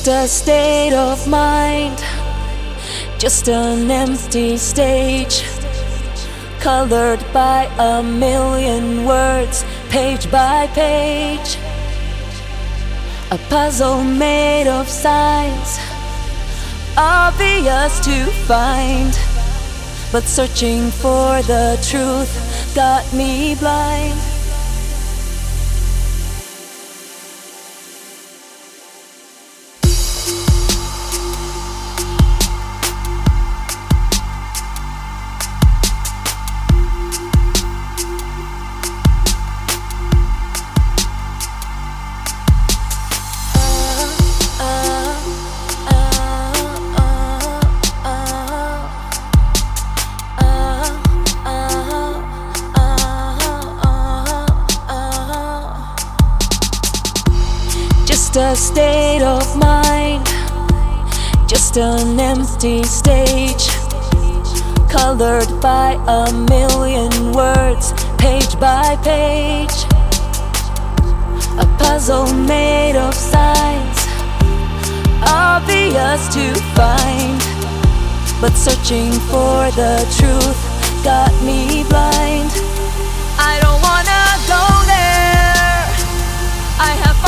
just a state of mind, just an empty stage, colored by a million words, page by page. A puzzle made of signs, obvious to find, but searching for the truth got me blind. Empty stage, colored by a million words, page by page. A puzzle made of signs, obvious to find, but searching for the truth got me blind. I don't wanna go there. I have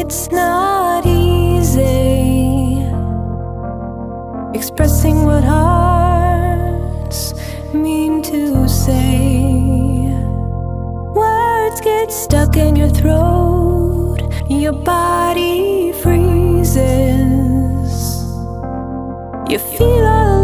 it's not easy expressing what hearts mean to say. Words get stuck in your throat, your body freezes. You feel all